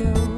you